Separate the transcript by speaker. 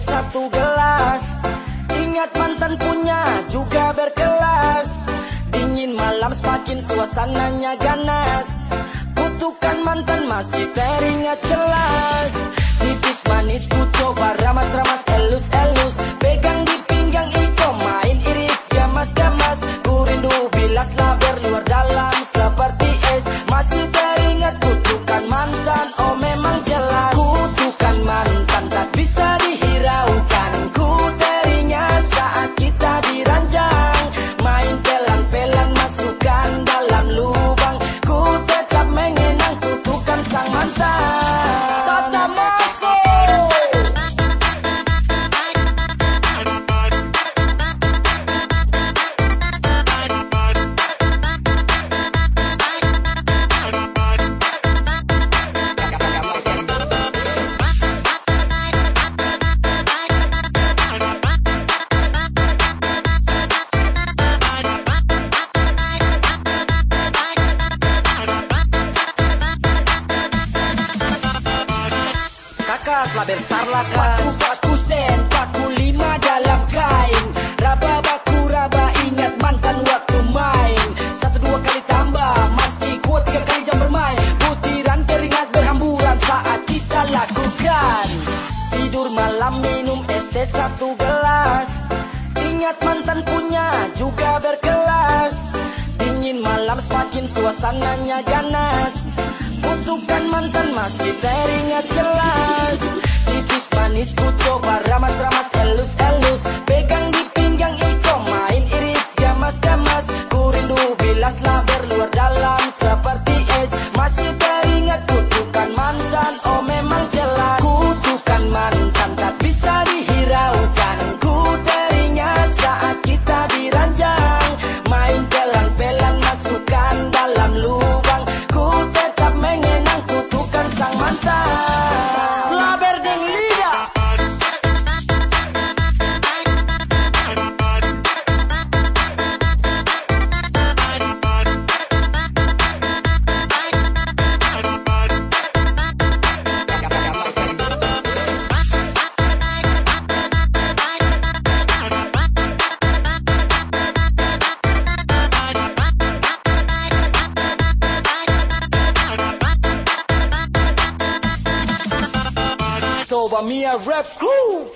Speaker 1: satu gelas. Ingat mantan punya juga berkelas. Dingin malam semakin suasananya ganas. Kutukan mantan masih teringat jelas. Kakak slaber starlaka Paku paku sen Paku lima dalam kain. Raba baku raba Ingat mantan waktu main. Satu dua kali tambah Masih kuat tiga kali jam bermain. Butiran keringat berhamburan Saat kita lakukan. Tidur malam minum es teh satu gelas. Ingat mantan punya juga berkelas. Dingin malam semakin suasananya ganas Kutukan mantan masih teringat jelas. Tipis manis ku coba ramas-ramas elus-elus. Pegang di pinggang iko main iris gamas-gamas Ku rindu bilas laber luar dalam Over me a rap crew.